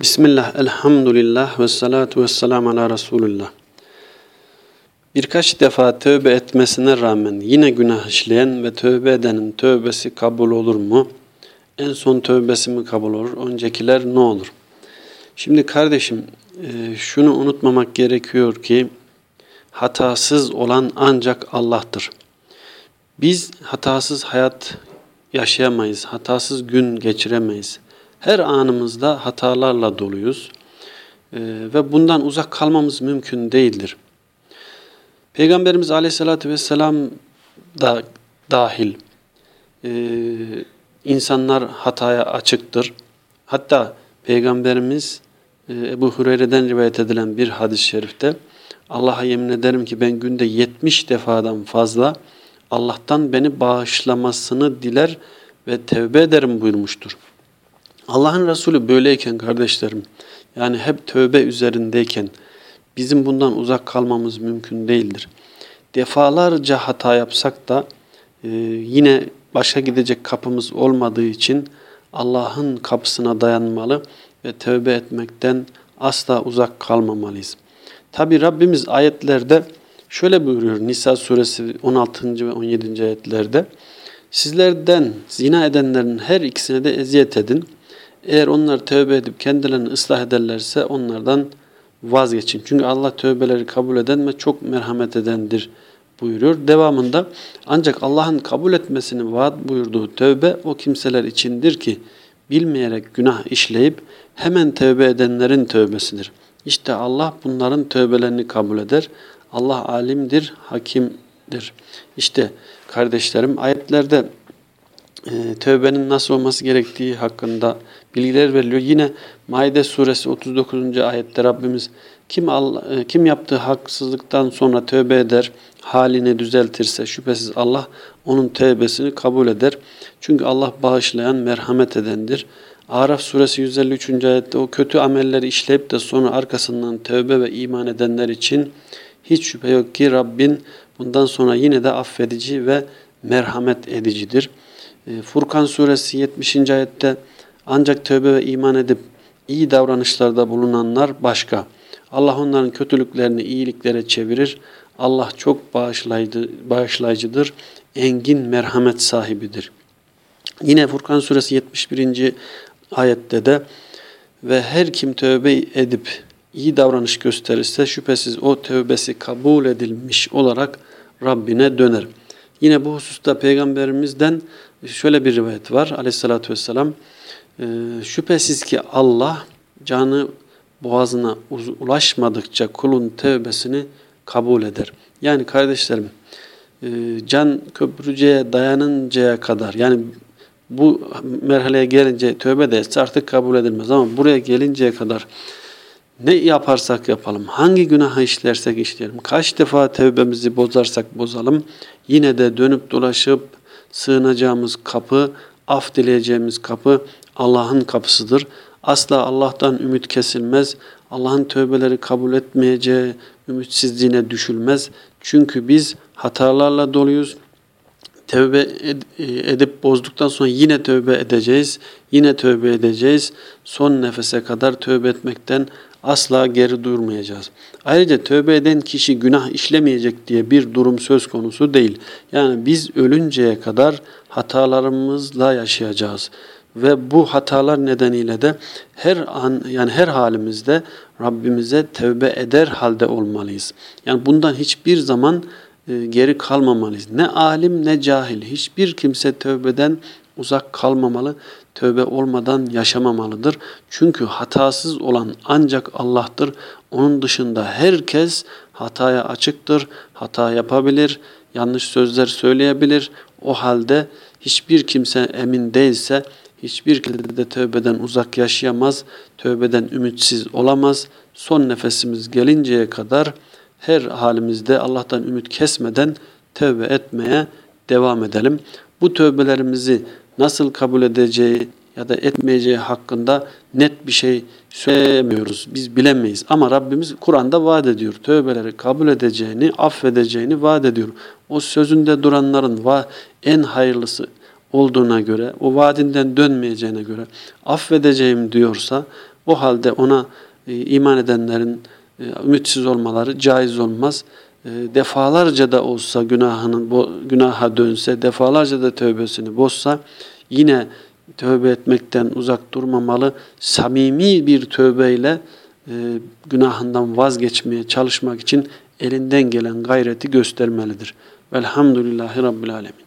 Bismillah, elhamdülillah ve salatu ve selamu ala Resulullah. Birkaç defa tövbe etmesine rağmen yine günah işleyen ve tövbe edenin tövbesi kabul olur mu? En son tövbesi mi kabul olur? Öncekiler ne olur? Şimdi kardeşim e, şunu unutmamak gerekiyor ki hatasız olan ancak Allah'tır. Biz hatasız hayat yaşayamayız, hatasız gün geçiremeyiz. Her anımızda hatalarla doluyuz ee, ve bundan uzak kalmamız mümkün değildir. Peygamberimiz aleyhissalatü vesselam da dahil ee, insanlar hataya açıktır. Hatta Peygamberimiz e, Ebu Hureyre'den rivayet edilen bir hadis-i şerifte Allah'a yemin ederim ki ben günde 70 defadan fazla Allah'tan beni bağışlamasını diler ve tevbe ederim buyurmuştur. Allah'ın Resulü böyleyken kardeşlerim, yani hep tövbe üzerindeyken bizim bundan uzak kalmamız mümkün değildir. Defalarca hata yapsak da e, yine başa gidecek kapımız olmadığı için Allah'ın kapısına dayanmalı ve tövbe etmekten asla uzak kalmamalıyız. Tabi Rabbimiz ayetlerde şöyle buyuruyor Nisa suresi 16. ve 17. ayetlerde Sizlerden zina edenlerin her ikisine de eziyet edin. Eğer onlar tövbe edip kendilerini ıslah ederlerse onlardan vazgeçin. Çünkü Allah tövbeleri kabul eden ve çok merhamet edendir buyuruyor. Devamında ancak Allah'ın kabul etmesini vaat buyurduğu tövbe o kimseler içindir ki bilmeyerek günah işleyip hemen tövbe edenlerin tövbesidir. İşte Allah bunların tövbelerini kabul eder. Allah alimdir, hakimdir. İşte kardeşlerim ayetlerde e, tövbenin nasıl olması gerektiği hakkında bilgiler veriliyor. Yine Maide suresi 39. ayette Rabbimiz kim Allah, e, kim yaptığı haksızlıktan sonra tövbe eder, halini düzeltirse şüphesiz Allah onun tövbesini kabul eder. Çünkü Allah bağışlayan, merhamet edendir. Araf suresi 153. ayette o kötü amelleri işleyip de sonra arkasından tövbe ve iman edenler için hiç şüphe yok ki Rabbin bundan sonra yine de affedici ve merhamet edicidir. E, Furkan suresi 70. ayette ancak tövbe ve iman edip iyi davranışlarda bulunanlar başka. Allah onların kötülüklerini iyiliklere çevirir. Allah çok bağışlayıcı, bağışlayıcıdır. Engin merhamet sahibidir. Yine Furkan suresi 71. ayette de ve her kim tövbe edip iyi davranış gösterirse şüphesiz o tövbesi kabul edilmiş olarak Rabbine döner. Yine bu hususta Peygamberimizden şöyle bir rivayet var aleyhissalatü vesselam. E, şüphesiz ki Allah canı boğazına ulaşmadıkça kulun tevbesini kabul eder. Yani kardeşlerim e, can köprüceye dayanıncaya kadar yani bu merhaleye gelince tövbe de artık kabul edilmez ama buraya gelinceye kadar ne yaparsak yapalım, hangi günah işlersek işleyelim, kaç defa tevbemizi bozarsak bozalım, yine de dönüp dolaşıp sığınacağımız kapı, af dileyeceğimiz kapı Allah'ın kapısıdır. Asla Allah'tan ümit kesilmez. Allah'ın tövbeleri kabul etmeyeceği ümitsizliğine düşülmez. Çünkü biz hatalarla doluyuz. Tövbe edip bozduktan sonra yine tövbe edeceğiz. Yine tövbe edeceğiz. Son nefese kadar tövbe etmekten asla geri durmayacağız. Ayrıca tövbe eden kişi günah işlemeyecek diye bir durum söz konusu değil. Yani biz ölünceye kadar hatalarımızla yaşayacağız ve bu hatalar nedeniyle de her an yani her halimizde Rabbimize tövbe eder halde olmalıyız. Yani bundan hiçbir zaman e, geri kalmamalıyız. Ne alim ne cahil hiçbir kimse tövbeden uzak kalmamalı, tövbe olmadan yaşamamalıdır. Çünkü hatasız olan ancak Allah'tır. Onun dışında herkes hataya açıktır, hata yapabilir, yanlış sözler söyleyebilir. O halde hiçbir kimse emin değilse hiçbir kimse de tövbeden uzak yaşayamaz, tövbeden ümitsiz olamaz. Son nefesimiz gelinceye kadar her halimizde Allah'tan ümit kesmeden tövbe etmeye devam edelim. Bu tövbelerimizi nasıl kabul edeceği ya da etmeyeceği hakkında net bir şey söylemiyoruz. Biz bilemeyiz. Ama Rabbimiz Kur'an'da vaat ediyor. Tövbeleri kabul edeceğini, affedeceğini vaat ediyor. O sözünde duranların en hayırlısı olduğuna göre, o vaadinden dönmeyeceğine göre affedeceğim diyorsa O halde ona e, iman edenlerin ümitsiz olmaları caiz olmaz. E, defalarca da olsa günahının günaha dönse, defalarca da tövbesini bozsa yine tövbe etmekten uzak durmamalı. Samimi bir tövbeyle günahından vazgeçmeye çalışmak için elinden gelen gayreti göstermelidir. Velhamdülillahi Rabbil Alemin.